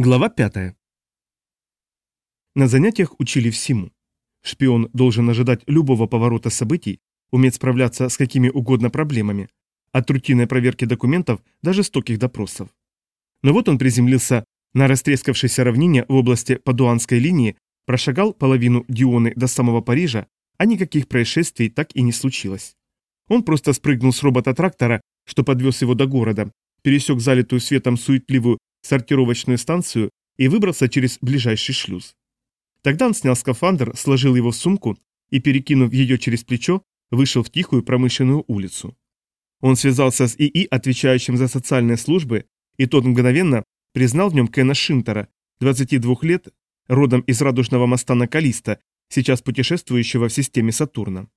Глава 5. На занятиях учили всему. Шпион должен ожидать любого поворота событий, уметь справляться с какими угодно проблемами, от рутинной проверки документов до жестоких допросов. Но вот он приземлился на растрескавшейся равнине в области Падуанской линии, прошагал половину Дионы до самого Парижа, а никаких происшествий так и не случилось. Он просто спрыгнул с робота-трактора, что подвез его до города, пересек залитую светом суетливую сортировочную станцию и выбрался через ближайший шлюз. Тогда он снял скафандр, сложил его в сумку и, перекинув ее через плечо, вышел в тихую промышленную улицу. Он связался с ИИ, отвечающим за социальные службы, и тот мгновенно признал в нем Кена Шинтера, 22 лет, родом из радужного моста на Калиста, сейчас путешествующего в системе Сатурна.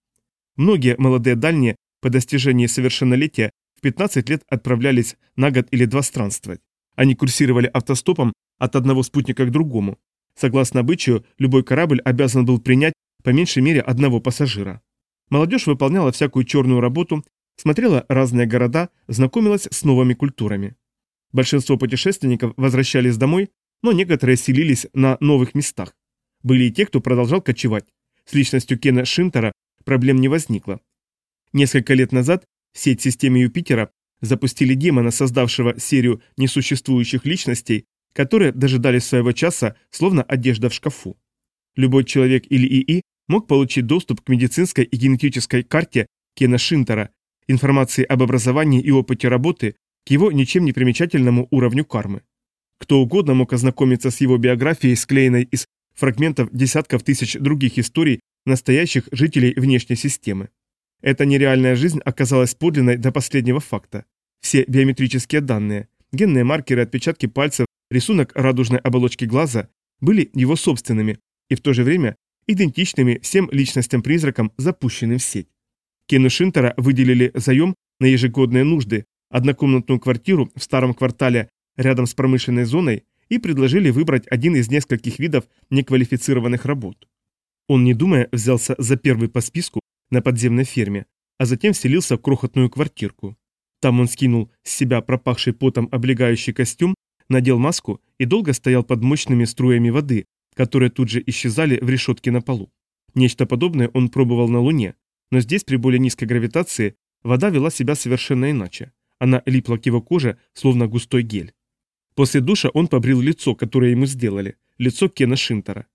Многие молодые дальние по достижении совершеннолетия в 15 лет отправлялись на год или два странствовать. Они курсировали автостопом от одного спутника к другому. Согласно обычаю, любой корабль обязан был принять по меньшей мере одного пассажира. Молодежь выполняла всякую черную работу, смотрела разные города, знакомилась с новыми культурами. Большинство путешественников возвращались домой, но некоторые селились на новых местах. Были и те, кто продолжал кочевать. С личностью Кена Шинтера проблем не возникло. Несколько лет назад сеть системы Юпитера запустили демона, создавшего серию несуществующих личностей, которые дожидались своего часа, словно одежда в шкафу. Любой человек или ИИ мог получить доступ к медицинской и генетической карте Кена Шинтера, информации об образовании и опыте работы, к его ничем не примечательному уровню кармы. Кто угодно мог ознакомиться с его биографией, склеенной из фрагментов десятков тысяч других историй настоящих жителей внешней системы. Эта нереальная жизнь оказалась подлинной до последнего факта. Все биометрические данные, генные маркеры, отпечатки пальцев, рисунок радужной оболочки глаза были его собственными и в то же время идентичными всем личностям-призракам, запущенным в сеть. Кену Шинтера выделили заем на ежегодные нужды, однокомнатную квартиру в старом квартале рядом с промышленной зоной и предложили выбрать один из нескольких видов неквалифицированных работ. Он, не думая, взялся за первый по списку на подземной ферме, а затем вселился в крохотную квартирку. Там он скинул с себя пропахший потом облегающий костюм, надел маску и долго стоял под мощными струями воды, которые тут же исчезали в решетке на полу. Нечто подобное он пробовал на Луне, но здесь при более низкой гравитации вода вела себя совершенно иначе. Она липла к его коже, словно густой гель. После душа он побрил лицо, которое ему сделали, лицо Кена Шинтера.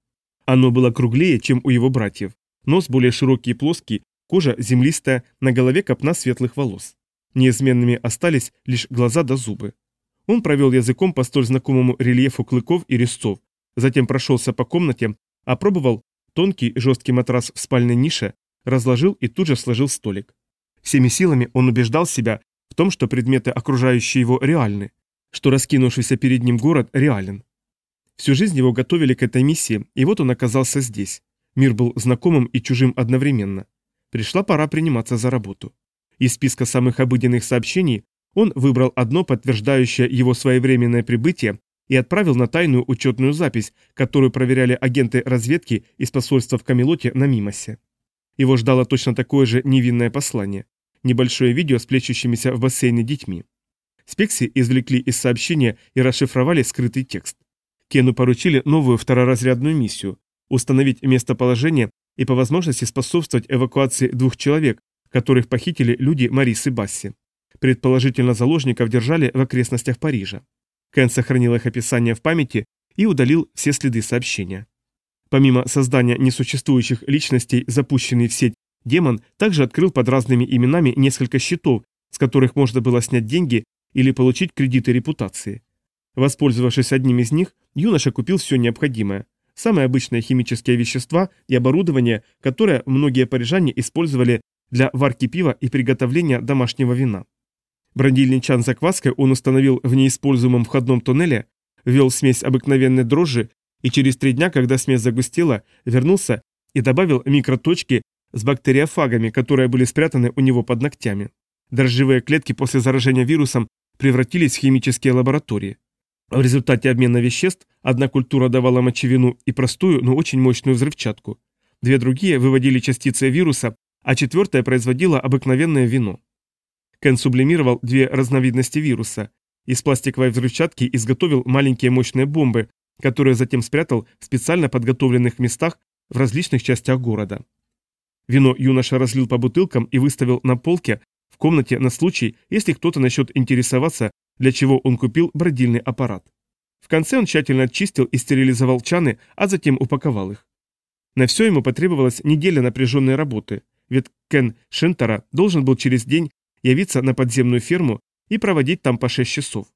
Оно было круглее, чем у его братьев, Нос более широкий и плоский, кожа землистая, на голове копна светлых волос. Неизменными остались лишь глаза да зубы. Он провел языком по столь знакомому рельефу клыков и резцов, затем прошелся по комнате, опробовал тонкий жесткий матрас в спальной нише, разложил и тут же сложил столик. Всеми силами он убеждал себя в том, что предметы, окружающие его, реальны, что раскинувшийся перед ним город реален. Всю жизнь его готовили к этой миссии, и вот он оказался здесь. Мир был знакомым и чужим одновременно. Пришла пора приниматься за работу. Из списка самых обыденных сообщений он выбрал одно, подтверждающее его своевременное прибытие, и отправил на тайную учетную запись, которую проверяли агенты разведки из посольства в Камелоте на Мимосе. Его ждало точно такое же невинное послание. Небольшое видео с плещущимися в бассейне детьми. Спекси извлекли из сообщения и расшифровали скрытый текст. Кену поручили новую второразрядную миссию установить местоположение и по возможности способствовать эвакуации двух человек, которых похитили люди Марисы Басси. Предположительно, заложников держали в окрестностях Парижа. Кен сохранил их описание в памяти и удалил все следы сообщения. Помимо создания несуществующих личностей, запущенный в сеть демон также открыл под разными именами несколько счетов, с которых можно было снять деньги или получить кредиты репутации. Воспользовавшись одним из них, юноша купил все необходимое самые обычные химические вещества и оборудование, которое многие парижане использовали для варки пива и приготовления домашнего вина. Бродильный чан с закваской он установил в неиспользуемом входном туннеле, ввел смесь обыкновенной дрожжи и через три дня, когда смесь загустела, вернулся и добавил микроточки с бактериофагами, которые были спрятаны у него под ногтями. Дрожжевые клетки после заражения вирусом превратились в химические лаборатории. В результате обмена веществ одна культура давала мочевину и простую, но очень мощную взрывчатку. Две другие выводили частицы вируса, а четвертая производила обыкновенное вино. Кен сублимировал две разновидности вируса Из пластиковой взрывчатки изготовил маленькие мощные бомбы, которые затем спрятал в специально подготовленных местах в различных частях города. Вино юноша разлил по бутылкам и выставил на полке в комнате на случай, если кто-то начнет интересоваться, для чего он купил бродильный аппарат. В конце он тщательно очистил и стерилизовал чаны, а затем упаковал их. На все ему потребовалась неделя напряженной работы, ведь Кен Шентера должен был через день явиться на подземную ферму и проводить там по 6 часов.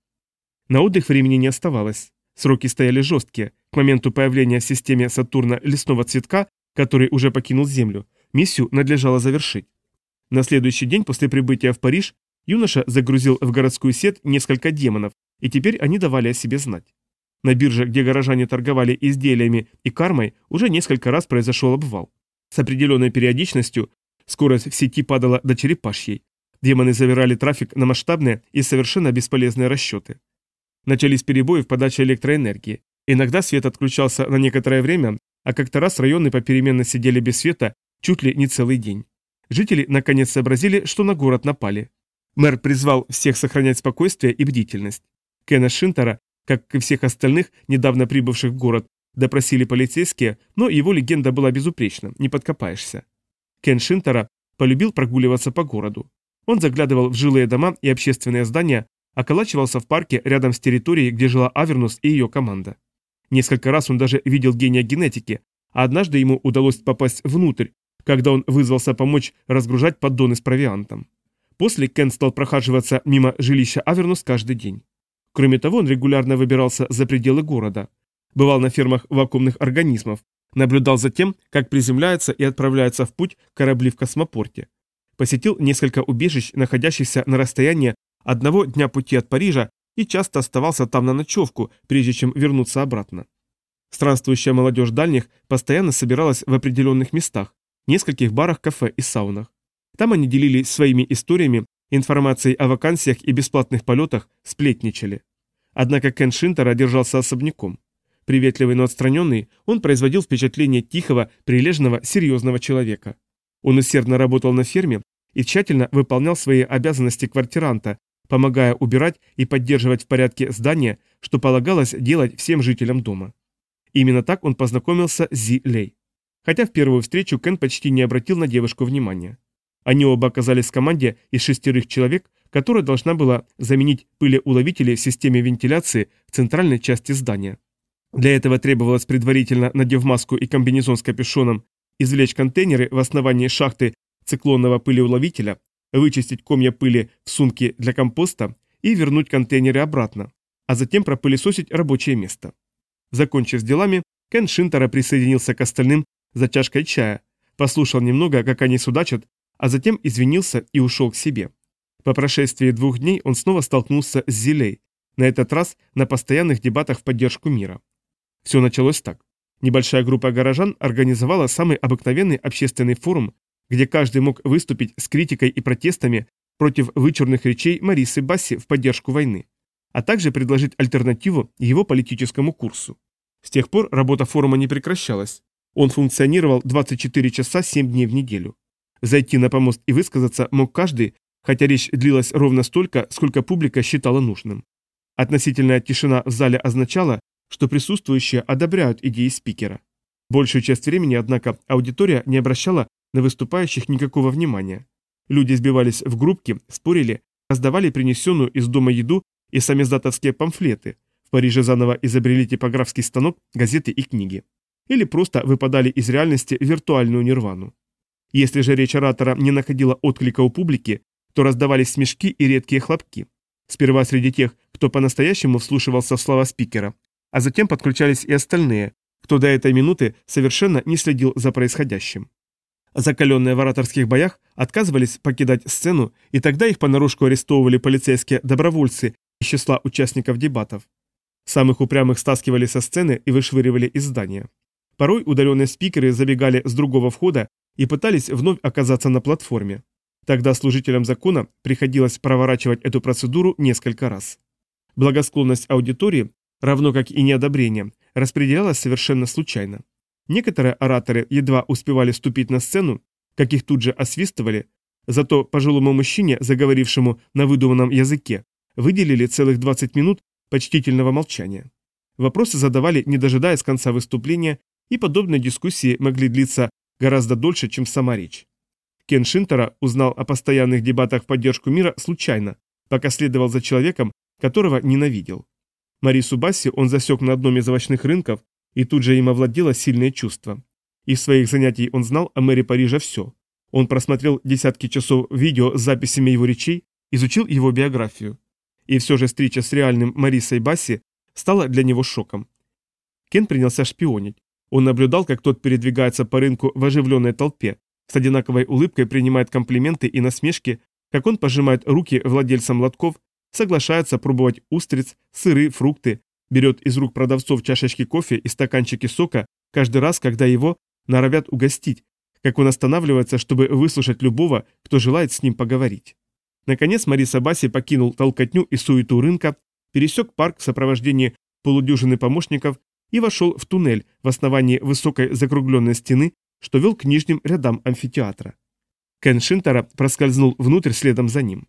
На отдых времени не оставалось. Сроки стояли жесткие. К моменту появления в системе Сатурна лесного цветка, который уже покинул Землю, миссию надлежало завершить. На следующий день после прибытия в Париж юноша загрузил в городскую сеть несколько демонов, и теперь они давали о себе знать. На бирже, где горожане торговали изделиями и кармой, уже несколько раз произошел обвал. С определенной периодичностью скорость в сети падала до черепашьей. Демоны завирали трафик на масштабные и совершенно бесполезные расчеты. Начались перебои в подаче электроэнергии. Иногда свет отключался на некоторое время, а как-то раз районы попеременно сидели без света чуть ли не целый день. Жители наконец сообразили, что на город напали. Мэр призвал всех сохранять спокойствие и бдительность. Кена Шинтера, как и всех остальных, недавно прибывших в город, допросили полицейские, но его легенда была безупречна, не подкопаешься. Кен Шинтера полюбил прогуливаться по городу. Он заглядывал в жилые дома и общественные здания, околачивался в парке рядом с территорией, где жила Авернус и ее команда. Несколько раз он даже видел гения генетики, а однажды ему удалось попасть внутрь, когда он вызвался помочь разгружать поддоны с провиантом. После Кен стал прохаживаться мимо жилища Авернус каждый день. Кроме того, он регулярно выбирался за пределы города. Бывал на фермах вакуумных организмов, наблюдал за тем, как приземляются и отправляются в путь корабли в космопорте. Посетил несколько убежищ, находящихся на расстоянии одного дня пути от Парижа и часто оставался там на ночевку, прежде чем вернуться обратно. Странствующая молодежь дальних постоянно собиралась в определенных местах, нескольких барах, кафе и саунах. Там они делились своими историями, информацией о вакансиях и бесплатных полетах, сплетничали. Однако Кен Шинтера держался особняком. Приветливый, но отстраненный, он производил впечатление тихого, прилежного, серьезного человека. Он усердно работал на ферме и тщательно выполнял свои обязанности квартиранта, помогая убирать и поддерживать в порядке здание, что полагалось делать всем жителям дома. Именно так он познакомился с Зи Лей. Хотя в первую встречу Кен почти не обратил на девушку внимания. Они оба оказались в команде из шестерых человек, которая должна была заменить пылеуловители в системе вентиляции в центральной части здания. Для этого требовалось предварительно, надев маску и комбинезон с капюшоном, извлечь контейнеры в основании шахты циклонного пылеуловителя, вычистить комья пыли в сумке для компоста и вернуть контейнеры обратно, а затем пропылесосить рабочее место. Закончив с делами, Кен Шинтера присоединился к остальным за чашкой чая, послушал немного, как они судачат, а затем извинился и ушел к себе. По прошествии двух дней он снова столкнулся с Зилей, на этот раз на постоянных дебатах в поддержку мира. Все началось так. Небольшая группа горожан организовала самый обыкновенный общественный форум, где каждый мог выступить с критикой и протестами против вычурных речей Марисы Басси в поддержку войны, а также предложить альтернативу его политическому курсу. С тех пор работа форума не прекращалась. Он функционировал 24 часа 7 дней в неделю. Зайти на помост и высказаться мог каждый, хотя речь длилась ровно столько, сколько публика считала нужным. Относительная тишина в зале означала, что присутствующие одобряют идеи спикера. Большую часть времени, однако, аудитория не обращала на выступающих никакого внимания. Люди сбивались в группки, спорили, раздавали принесенную из дома еду и самиздатовские памфлеты. В Париже заново изобрели типографский станок, газеты и книги. Или просто выпадали из реальности в виртуальную нирвану. Если же речь оратора не находила отклика у публики, то раздавались смешки и редкие хлопки. Сперва среди тех, кто по-настоящему вслушивался в слова спикера, а затем подключались и остальные, кто до этой минуты совершенно не следил за происходящим. Закаленные в ораторских боях отказывались покидать сцену, и тогда их понарошку арестовывали полицейские добровольцы из числа участников дебатов. Самых упрямых стаскивали со сцены и вышвыривали из здания. Порой удаленные спикеры забегали с другого входа и пытались вновь оказаться на платформе. Тогда служителям закона приходилось проворачивать эту процедуру несколько раз. Благосклонность аудитории, равно как и неодобрение, распределялась совершенно случайно. Некоторые ораторы едва успевали ступить на сцену, как их тут же освистывали, зато пожилому мужчине, заговорившему на выдуманном языке, выделили целых 20 минут почтительного молчания. Вопросы задавали, не дожидаясь конца выступления, и подобные дискуссии могли длиться гораздо дольше, чем сама речь. Кен Шинтера узнал о постоянных дебатах в поддержку мира случайно, пока следовал за человеком, которого ненавидел. Марису Басси он засек на одном из овощных рынков, и тут же им овладело сильное чувство. Из своих занятий он знал о мэре Парижа все. Он просмотрел десятки часов видео с записями его речей, изучил его биографию. И все же встреча с реальным Марисой Басси стала для него шоком. Кен принялся шпионить. Он наблюдал, как тот передвигается по рынку в оживленной толпе, с одинаковой улыбкой принимает комплименты и насмешки, как он пожимает руки владельцам лотков, соглашается пробовать устриц, сыры, фрукты, берет из рук продавцов чашечки кофе и стаканчики сока каждый раз, когда его норовят угостить, как он останавливается, чтобы выслушать любого, кто желает с ним поговорить. Наконец Мариса Баси покинул толкотню и суету рынка, пересек парк в сопровождении полудюжины помощников и вошел в туннель в основании высокой закругленной стены, что вел к нижним рядам амфитеатра. Кен Шинтера проскользнул внутрь следом за ним.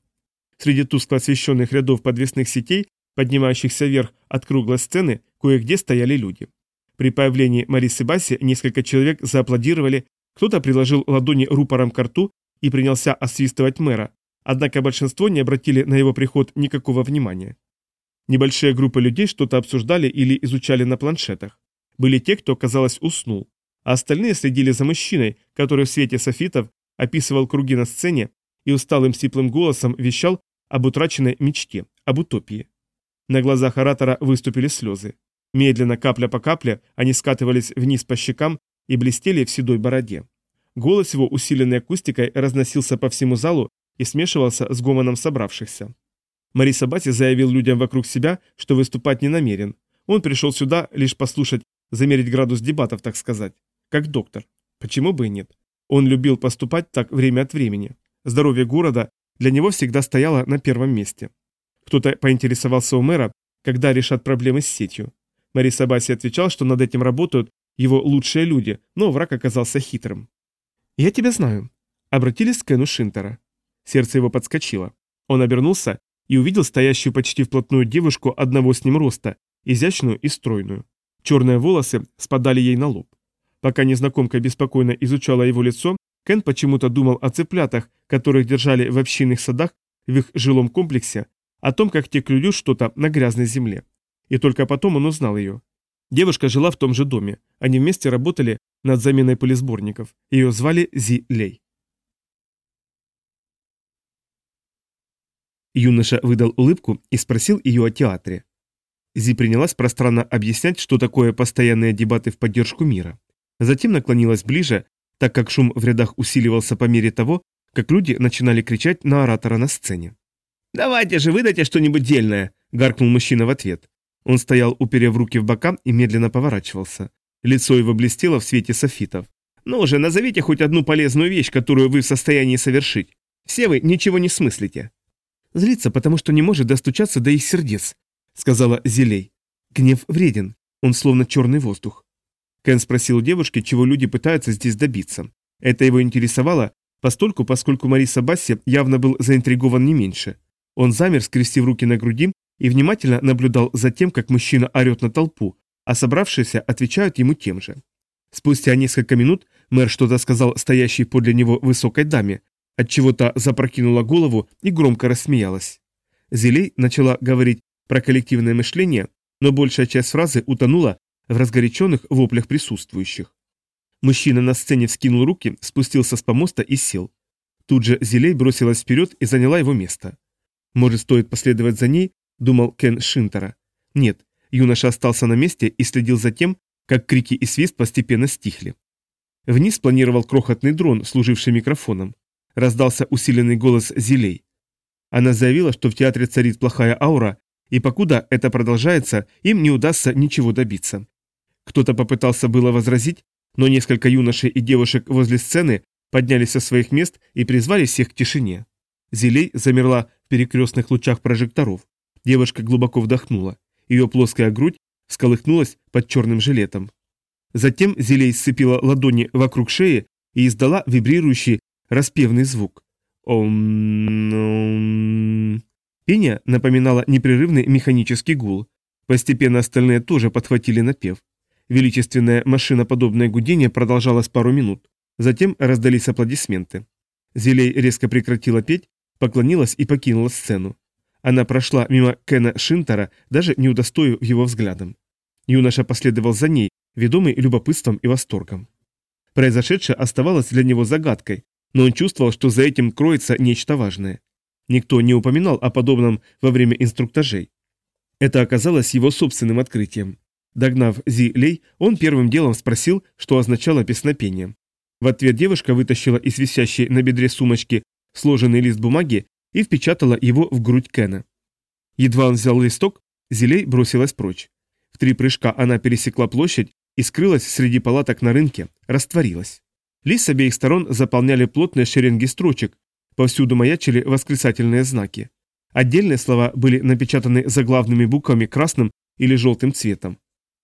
Среди тускло освещенных рядов подвесных сетей, поднимающихся вверх от круглой сцены, кое-где стояли люди. При появлении Марисы Басси несколько человек зааплодировали, кто-то приложил ладони рупором к рту и принялся освистывать мэра, однако большинство не обратили на его приход никакого внимания. Небольшие группы людей что-то обсуждали или изучали на планшетах. Были те, кто, казалось, уснул, а остальные следили за мужчиной, который в свете софитов описывал круги на сцене и усталым сиплым голосом вещал об утраченной мечте, об утопии. На глазах оратора выступили слезы. Медленно, капля по капле, они скатывались вниз по щекам и блестели в седой бороде. Голос его, усиленный акустикой, разносился по всему залу и смешивался с гомоном собравшихся. Мариса Бати заявил людям вокруг себя, что выступать не намерен. Он пришел сюда лишь послушать, замерить градус дебатов, так сказать. Как доктор. Почему бы и нет? Он любил поступать так время от времени. Здоровье города для него всегда стояло на первом месте. Кто-то поинтересовался у мэра, когда решат проблемы с сетью. Мариса Баси отвечал, что над этим работают его лучшие люди, но враг оказался хитрым. «Я тебя знаю», — обратились к Кену Шинтера. Сердце его подскочило. Он обернулся и увидел стоящую почти вплотную девушку одного с ним роста, изящную и стройную. Черные волосы спадали ей на лоб. Пока незнакомка беспокойно изучала его лицо, Кен почему-то думал о цыплятах, которых держали в общинных садах в их жилом комплексе, о том, как те клюют что-то на грязной земле. И только потом он узнал ее. Девушка жила в том же доме. Они вместе работали над заменой пылесборников. Ее звали Зи Лей. Юноша выдал улыбку и спросил ее о театре. Зи принялась пространно объяснять, что такое постоянные дебаты в поддержку мира. Затем наклонилась ближе, так как шум в рядах усиливался по мере того, как люди начинали кричать на оратора на сцене. «Давайте же, выдайте что-нибудь дельное!» – гаркнул мужчина в ответ. Он стоял, уперев руки в бока и медленно поворачивался. Лицо его блестело в свете софитов. «Ну уже назовите хоть одну полезную вещь, которую вы в состоянии совершить. Все вы ничего не смыслите». Злится, потому что не может достучаться до их сердец, сказала Зелей. Гнев вреден, он словно черный воздух. Кен спросил девушки, чего люди пытаются здесь добиться. Это его интересовало, постольку, поскольку Мариса Басси явно был заинтригован не меньше. Он замер, скрестив руки на груди, и внимательно наблюдал за тем, как мужчина орет на толпу, а собравшиеся отвечают ему тем же. Спустя несколько минут мэр что-то сказал стоящей подле него высокой даме, от чего то запрокинула голову и громко рассмеялась. Зелей начала говорить про коллективное мышление, но большая часть фразы утонула в разгоряченных воплях присутствующих. Мужчина на сцене вскинул руки, спустился с помоста и сел. Тут же Зелей бросилась вперед и заняла его место. Может, стоит последовать за ней, думал Кен Шинтера. Нет, юноша остался на месте и следил за тем, как крики и свист постепенно стихли. Вниз планировал крохотный дрон, служивший микрофоном раздался усиленный голос Зилей. Она заявила, что в театре царит плохая аура, и покуда это продолжается, им не удастся ничего добиться. Кто-то попытался было возразить, но несколько юношей и девушек возле сцены поднялись со своих мест и призвали всех к тишине. Зилей замерла в перекрестных лучах прожекторов. Девушка глубоко вдохнула. Ее плоская грудь сколыхнулась под черным жилетом. Затем Зилей сцепила ладони вокруг шеи и издала вибрирующий распевный звук. Ом... Пение напоминало непрерывный механический гул. Постепенно остальные тоже подхватили напев. Величественное машиноподобное гудение продолжалось пару минут. Затем раздались аплодисменты. Зелей резко прекратила петь, поклонилась и покинула сцену. Она прошла мимо Кена Шинтера, даже не удостоив его взглядом. Юноша последовал за ней, ведомый любопытством и восторгом. Произошедшее оставалось для него загадкой, но он чувствовал, что за этим кроется нечто важное. Никто не упоминал о подобном во время инструктажей. Это оказалось его собственным открытием. Догнав Зи Лей, он первым делом спросил, что означало песнопение. В ответ девушка вытащила из висящей на бедре сумочки сложенный лист бумаги и впечатала его в грудь Кена. Едва он взял листок, Зилей бросилась прочь. В три прыжка она пересекла площадь и скрылась среди палаток на рынке, растворилась. Лист с обеих сторон заполняли плотные шеренги строчек, повсюду маячили восклицательные знаки. Отдельные слова были напечатаны заглавными буквами красным или желтым цветом.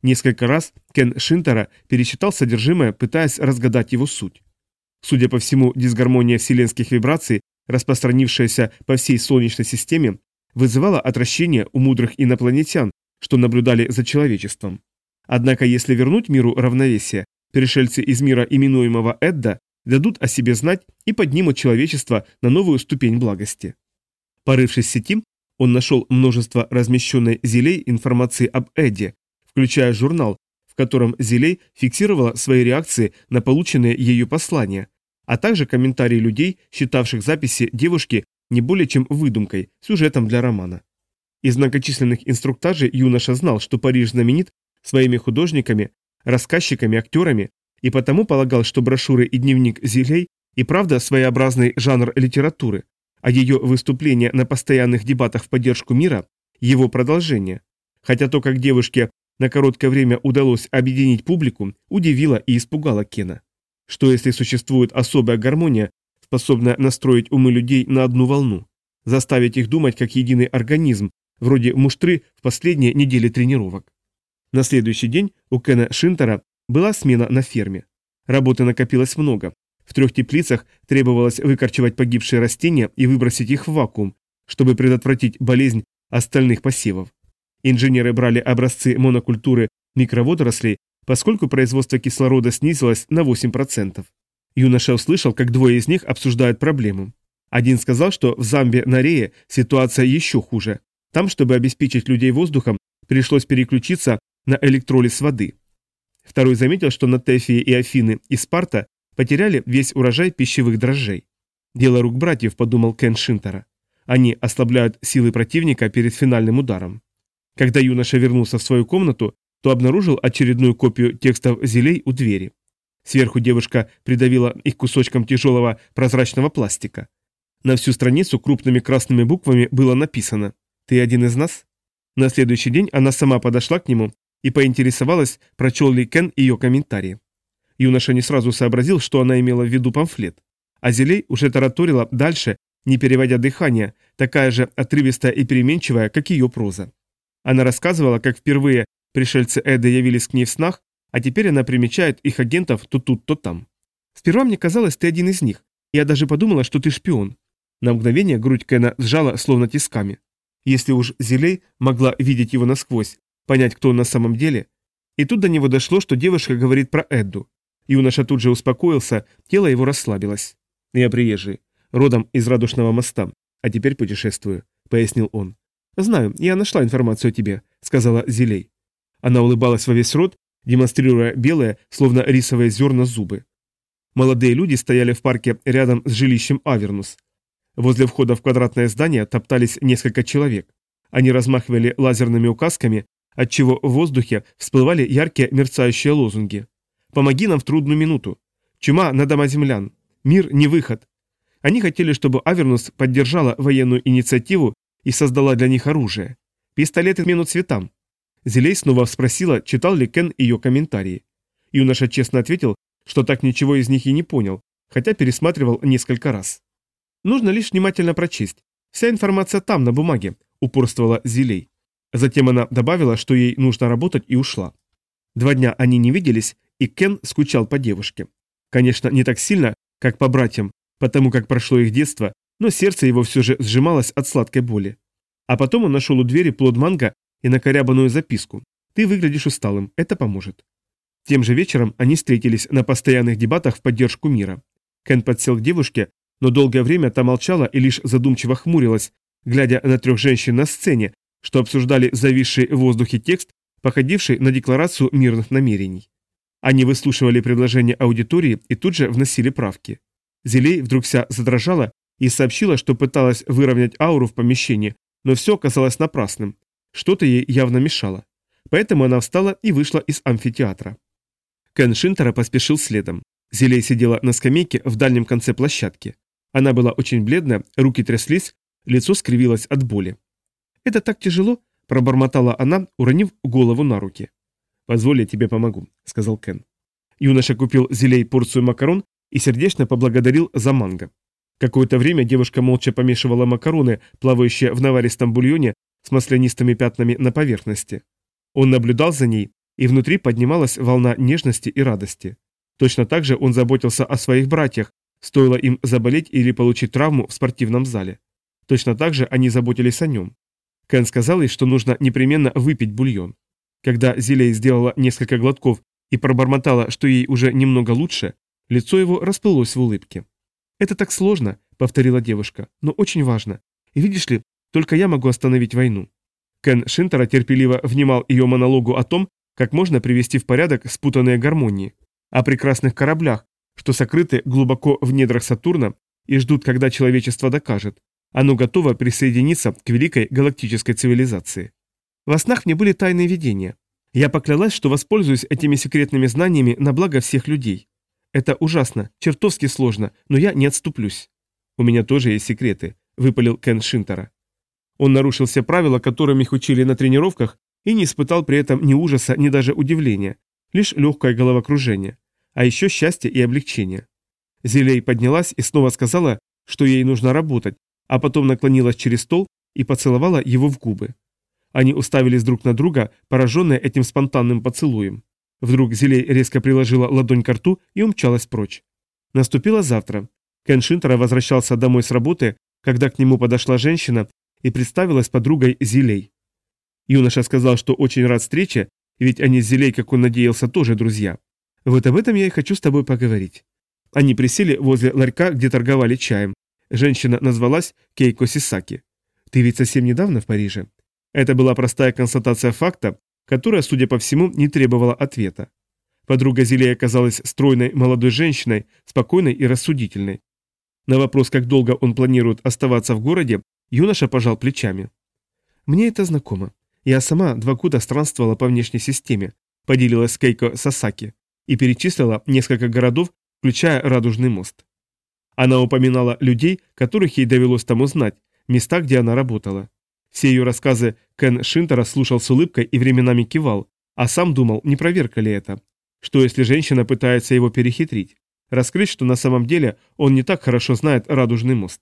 Несколько раз Кен Шинтера пересчитал содержимое, пытаясь разгадать его суть. Судя по всему, дисгармония вселенских вибраций, распространившаяся по всей Солнечной системе, вызывала отвращение у мудрых инопланетян, что наблюдали за человечеством. Однако если вернуть миру равновесие, пришельцы из мира, именуемого Эдда, дадут о себе знать и поднимут человечество на новую ступень благости. Порывшись в сети, он нашел множество размещенной Зелей информации об Эдде, включая журнал, в котором Зелей фиксировала свои реакции на полученные ею послания, а также комментарии людей, считавших записи девушки не более чем выдумкой, сюжетом для романа. Из многочисленных инструктажей юноша знал, что Париж знаменит своими художниками, рассказчиками, актерами, и потому полагал, что брошюры и дневник Зелей и правда своеобразный жанр литературы, а ее выступления на постоянных дебатах в поддержку мира – его продолжение. Хотя то, как девушке на короткое время удалось объединить публику, удивило и испугало Кена. Что если существует особая гармония, способная настроить умы людей на одну волну, заставить их думать как единый организм, вроде муштры в последние недели тренировок? На следующий день у Кена Шинтера была смена на ферме. Работы накопилось много. В трех теплицах требовалось выкорчевать погибшие растения и выбросить их в вакуум, чтобы предотвратить болезнь остальных посевов. Инженеры брали образцы монокультуры микроводорослей, поскольку производство кислорода снизилось на 8%. Юноша услышал, как двое из них обсуждают проблему. Один сказал, что в Замбе на Рее ситуация еще хуже. Там, чтобы обеспечить людей воздухом, пришлось переключиться на электролиз воды. Второй заметил, что на Тефии и Афины и Спарта потеряли весь урожай пищевых дрожжей. Дело рук братьев, подумал Кен Шинтера. Они ослабляют силы противника перед финальным ударом. Когда юноша вернулся в свою комнату, то обнаружил очередную копию текстов зелей у двери. Сверху девушка придавила их кусочком тяжелого прозрачного пластика. На всю страницу крупными красными буквами было написано «Ты один из нас?». На следующий день она сама подошла к нему и поинтересовалась, прочел ли Кен ее комментарии. Юноша не сразу сообразил, что она имела в виду памфлет. А Зелей уже тараторила дальше, не переводя дыхание, такая же отрывистая и переменчивая, как ее проза. Она рассказывала, как впервые пришельцы Эды явились к ней в снах, а теперь она примечает их агентов то тут, то там. Сперва мне казалось, ты один из них. Я даже подумала, что ты шпион. На мгновение грудь Кена сжала, словно тисками. Если уж Зелей могла видеть его насквозь, понять, кто он на самом деле. И тут до него дошло, что девушка говорит про Эдду. Юноша тут же успокоился, тело его расслабилось. «Я приезжий, родом из Радужного моста, а теперь путешествую», — пояснил он. «Знаю, я нашла информацию о тебе», — сказала Зелей. Она улыбалась во весь рот, демонстрируя белые, словно рисовые зерна, зубы. Молодые люди стояли в парке рядом с жилищем Авернус. Возле входа в квадратное здание топтались несколько человек. Они размахивали лазерными указками, отчего в воздухе всплывали яркие мерцающие лозунги. «Помоги нам в трудную минуту», «Чума на дома землян», «Мир не выход». Они хотели, чтобы Авернус поддержала военную инициативу и создала для них оружие. Пистолеты мену цветам. Зелей снова спросила, читал ли Кен ее комментарии. Юноша честно ответил, что так ничего из них и не понял, хотя пересматривал несколько раз. «Нужно лишь внимательно прочесть. Вся информация там, на бумаге», — упорствовала Зелей. Затем она добавила, что ей нужно работать, и ушла. Два дня они не виделись, и Кен скучал по девушке. Конечно, не так сильно, как по братьям, потому как прошло их детство, но сердце его все же сжималось от сладкой боли. А потом он нашел у двери плод манго и накорябанную записку. «Ты выглядишь усталым, это поможет». Тем же вечером они встретились на постоянных дебатах в поддержку мира. Кен подсел к девушке, но долгое время та молчала и лишь задумчиво хмурилась, глядя на трех женщин на сцене, что обсуждали зависший в воздухе текст, походивший на декларацию мирных намерений. Они выслушивали предложения аудитории и тут же вносили правки. Зелей вдруг вся задрожала и сообщила, что пыталась выровнять ауру в помещении, но все оказалось напрасным. Что-то ей явно мешало. Поэтому она встала и вышла из амфитеатра. Кен Шинтера поспешил следом. Зелей сидела на скамейке в дальнем конце площадки. Она была очень бледная, руки тряслись, лицо скривилось от боли. «Это так тяжело», – пробормотала она, уронив голову на руки. «Позволь, я тебе помогу», – сказал Кен. Юноша купил Зелей порцию макарон и сердечно поблагодарил за манго. Какое-то время девушка молча помешивала макароны, плавающие в наваристом бульоне с маслянистыми пятнами на поверхности. Он наблюдал за ней, и внутри поднималась волна нежности и радости. Точно так же он заботился о своих братьях, стоило им заболеть или получить травму в спортивном зале. Точно так же они заботились о нем. Кен сказал ей, что нужно непременно выпить бульон. Когда Зилей сделала несколько глотков и пробормотала, что ей уже немного лучше, лицо его расплылось в улыбке. «Это так сложно», — повторила девушка, — «но очень важно. И видишь ли, только я могу остановить войну». Кен Шинтера терпеливо внимал ее монологу о том, как можно привести в порядок спутанные гармонии, о прекрасных кораблях, что сокрыты глубоко в недрах Сатурна и ждут, когда человечество докажет. Оно готово присоединиться к великой галактической цивилизации. Во снах мне были тайные видения. Я поклялась, что воспользуюсь этими секретными знаниями на благо всех людей. Это ужасно, чертовски сложно, но я не отступлюсь. У меня тоже есть секреты, выпалил Кен Шинтера. Он нарушил все правила, которым их учили на тренировках, и не испытал при этом ни ужаса, ни даже удивления, лишь легкое головокружение а еще счастье и облегчение. Зелей поднялась и снова сказала, что ей нужно работать, а потом наклонилась через стол и поцеловала его в губы. Они уставились друг на друга, пораженные этим спонтанным поцелуем. Вдруг Зелей резко приложила ладонь к рту и умчалась прочь. Наступило завтра. Кен Шинтера возвращался домой с работы, когда к нему подошла женщина и представилась подругой Зелей. Юноша сказал, что очень рад встрече, ведь они с Зелей, как он надеялся, тоже друзья. Вот об этом я и хочу с тобой поговорить. Они присели возле ларька, где торговали чаем. Женщина назвалась Кейко Сисаки. Ты ведь совсем недавно в Париже? Это была простая констатация факта, которая, судя по всему, не требовала ответа. Подруга Зелей оказалась стройной молодой женщиной, спокойной и рассудительной. На вопрос, как долго он планирует оставаться в городе, юноша пожал плечами. «Мне это знакомо. Я сама два года странствовала по внешней системе», поделилась Кейко Сасаки и перечислила несколько городов, включая Радужный мост. Она упоминала людей, которых ей довелось там узнать, места, где она работала. Все ее рассказы Кен Шинтера слушал с улыбкой и временами кивал, а сам думал, не проверка ли это. Что если женщина пытается его перехитрить? Раскрыть, что на самом деле он не так хорошо знает Радужный мост.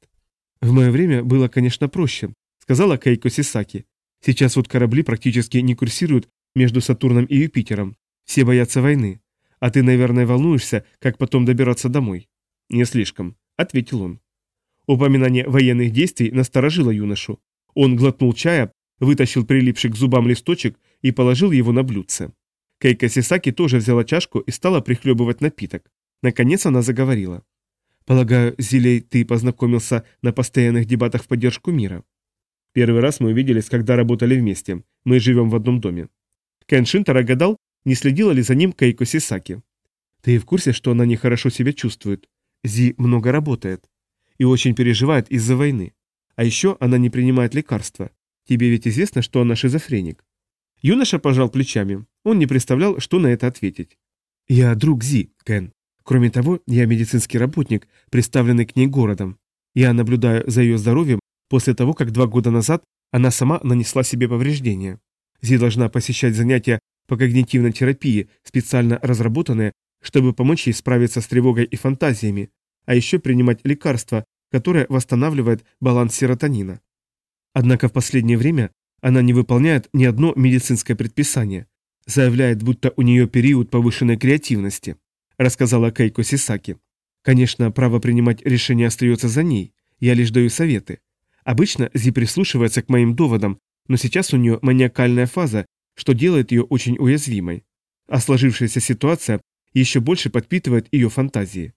«В мое время было, конечно, проще», — сказала Кейко Сисаки. «Сейчас вот корабли практически не курсируют между Сатурном и Юпитером. Все боятся войны. А ты, наверное, волнуешься, как потом добираться домой?» «Не слишком», — ответил он. Упоминание военных действий насторожило юношу. Он глотнул чая, вытащил прилипший к зубам листочек и положил его на блюдце. Кейка Сисаки тоже взяла чашку и стала прихлебывать напиток. Наконец она заговорила. «Полагаю, Зилей, ты познакомился на постоянных дебатах в поддержку мира?» «Первый раз мы увиделись, когда работали вместе. Мы живем в одном доме». Кен Шинтера гадал, не следила ли за ним Кейко Сисаки. Ты в курсе, что она нехорошо себя чувствует? Зи много работает. И очень переживает из-за войны. А еще она не принимает лекарства. Тебе ведь известно, что она шизофреник. Юноша пожал плечами. Он не представлял, что на это ответить. «Я друг Зи, Кен. Кроме того, я медицинский работник, представленный к ней городом. Я наблюдаю за ее здоровьем после того, как два года назад она сама нанесла себе повреждения. Зи должна посещать занятия по когнитивной терапии, специально разработанные, чтобы помочь ей справиться с тревогой и фантазиями, а еще принимать лекарства, которое восстанавливает баланс серотонина. Однако в последнее время она не выполняет ни одно медицинское предписание, заявляет, будто у нее период повышенной креативности, рассказала Кейко Сисаки. Конечно, право принимать решения остается за ней, я лишь даю советы. Обычно Зи прислушивается к моим доводам, но сейчас у нее маниакальная фаза, что делает ее очень уязвимой. А сложившаяся ситуация еще больше подпитывает ее фантазии.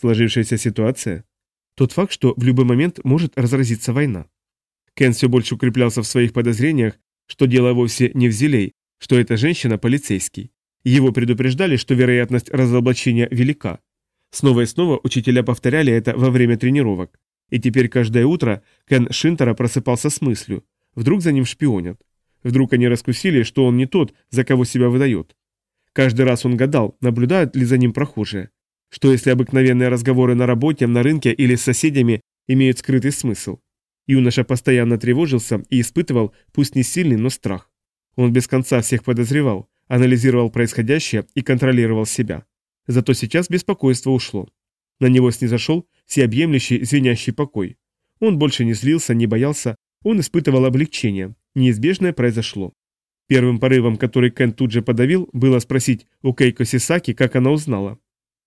Сложившаяся ситуация? Тот факт, что в любой момент может разразиться война. Кен все больше укреплялся в своих подозрениях, что дело вовсе не в Зелей, что эта женщина полицейский. Его предупреждали, что вероятность разоблачения велика. Снова и снова учителя повторяли это во время тренировок. И теперь каждое утро Кен Шинтера просыпался с мыслью. Вдруг за ним шпионят. Вдруг они раскусили, что он не тот, за кого себя выдает. Каждый раз он гадал, наблюдают ли за ним прохожие. Что если обыкновенные разговоры на работе, на рынке или с соседями имеют скрытый смысл? Юноша постоянно тревожился и испытывал, пусть не сильный, но страх. Он без конца всех подозревал, анализировал происходящее и контролировал себя. Зато сейчас беспокойство ушло. На него снизошел всеобъемлющий звенящий покой. Он больше не злился, не боялся, он испытывал облегчение. Неизбежное произошло. Первым порывом, который Кен тут же подавил, было спросить у Кейко Сисаки, как она узнала.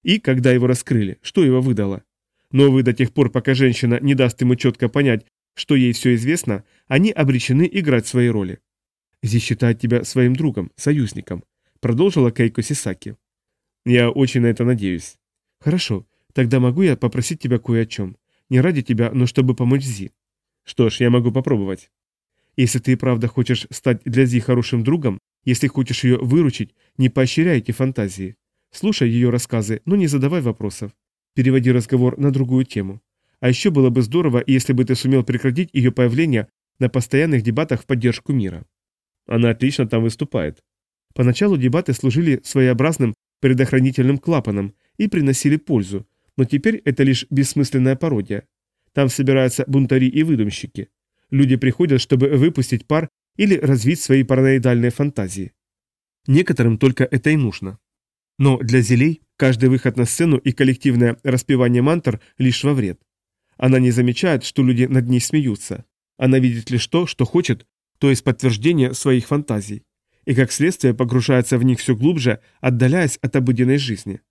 И, когда его раскрыли, что его выдало. Но вы до тех пор, пока женщина не даст ему четко понять, что ей все известно, они обречены играть свои роли. «Зи считает тебя своим другом, союзником», — продолжила Кейко Сисаки. «Я очень на это надеюсь». «Хорошо, тогда могу я попросить тебя кое о чем. Не ради тебя, но чтобы помочь Зи». «Что ж, я могу попробовать». «Если ты и правда хочешь стать для Зи хорошим другом, если хочешь ее выручить, не поощряй эти фантазии. Слушай ее рассказы, но не задавай вопросов. Переводи разговор на другую тему. А еще было бы здорово, если бы ты сумел прекратить ее появление на постоянных дебатах в поддержку мира. Она отлично там выступает. Поначалу дебаты служили своеобразным предохранительным клапаном и приносили пользу, но теперь это лишь бессмысленная пародия. Там собираются бунтари и выдумщики. Люди приходят, чтобы выпустить пар или развить свои параноидальные фантазии. Некоторым только это и нужно. Но для зелей каждый выход на сцену и коллективное распевание мантр лишь во вред. Она не замечает, что люди над ней смеются. Она видит лишь то, что хочет, то есть подтверждение своих фантазий. И как следствие погружается в них все глубже, отдаляясь от обыденной жизни.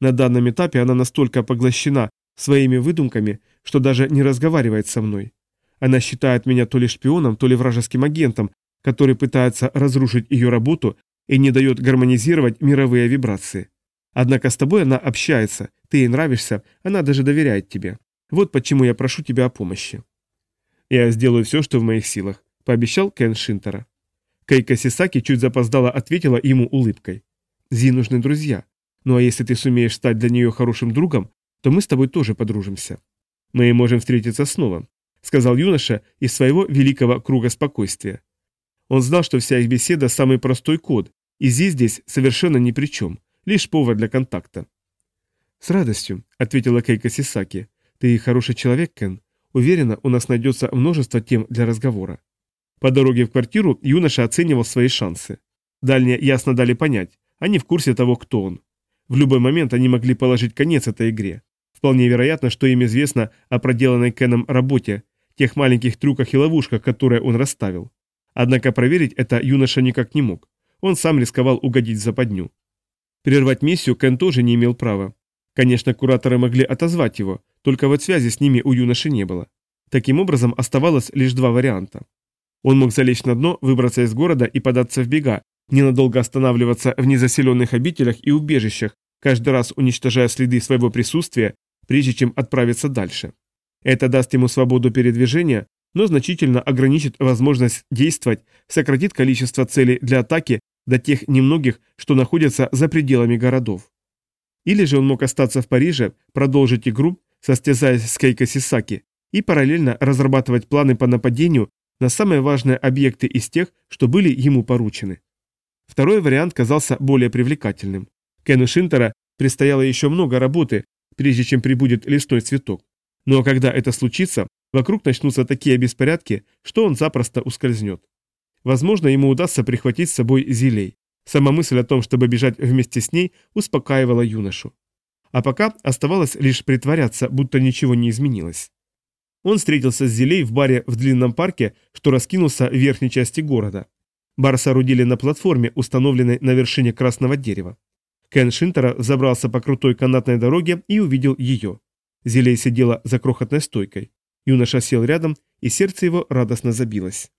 На данном этапе она настолько поглощена своими выдумками, что даже не разговаривает со мной. Она считает меня то ли шпионом, то ли вражеским агентом, который пытается разрушить ее работу и не дает гармонизировать мировые вибрации. Однако с тобой она общается, ты ей нравишься, она даже доверяет тебе. Вот почему я прошу тебя о помощи. Я сделаю все, что в моих силах, пообещал Кен Шинтера. Кейка Сисаки чуть запоздала ответила ему улыбкой. Зи нужны друзья. Ну а если ты сумеешь стать для нее хорошим другом, то мы с тобой тоже подружимся. Мы можем встретиться снова, сказал юноша из своего великого круга спокойствия. Он знал, что вся их беседа – самый простой код, и Зи здесь совершенно ни при чем, лишь повод для контакта. «С радостью», – ответила Кейка Сисаки. «Ты хороший человек, Кен. Уверена, у нас найдется множество тем для разговора». По дороге в квартиру юноша оценивал свои шансы. Дальние ясно дали понять, они в курсе того, кто он. В любой момент они могли положить конец этой игре. Вполне вероятно, что им известно о проделанной Кеном работе, тех маленьких трюках и ловушках, которые он расставил. Однако проверить это юноша никак не мог. Он сам рисковал угодить в западню. Прервать миссию Кен тоже не имел права. Конечно, кураторы могли отозвать его, только вот связи с ними у юноши не было. Таким образом, оставалось лишь два варианта. Он мог залечь на дно, выбраться из города и податься в бега, ненадолго останавливаться в незаселенных обителях и убежищах, каждый раз уничтожая следы своего присутствия, прежде чем отправиться дальше. Это даст ему свободу передвижения, но значительно ограничит возможность действовать, сократит количество целей для атаки до тех немногих, что находятся за пределами городов. Или же он мог остаться в Париже, продолжить игру, состязаясь с Кейко Сисаки, и параллельно разрабатывать планы по нападению на самые важные объекты из тех, что были ему поручены. Второй вариант казался более привлекательным. Кену Шинтера предстояло еще много работы, прежде чем прибудет лесной цветок. Но когда это случится, вокруг начнутся такие беспорядки, что он запросто ускользнет. Возможно, ему удастся прихватить с собой Зилей. Сама мысль о том, чтобы бежать вместе с ней, успокаивала юношу. А пока оставалось лишь притворяться, будто ничего не изменилось. Он встретился с Зилей в баре в длинном парке, что раскинулся в верхней части города. Бар соорудили на платформе, установленной на вершине красного дерева. Кен Шинтера забрался по крутой канатной дороге и увидел ее. Зелей сидела за крохотной стойкой. Юноша сел рядом и сердце его радостно забилось.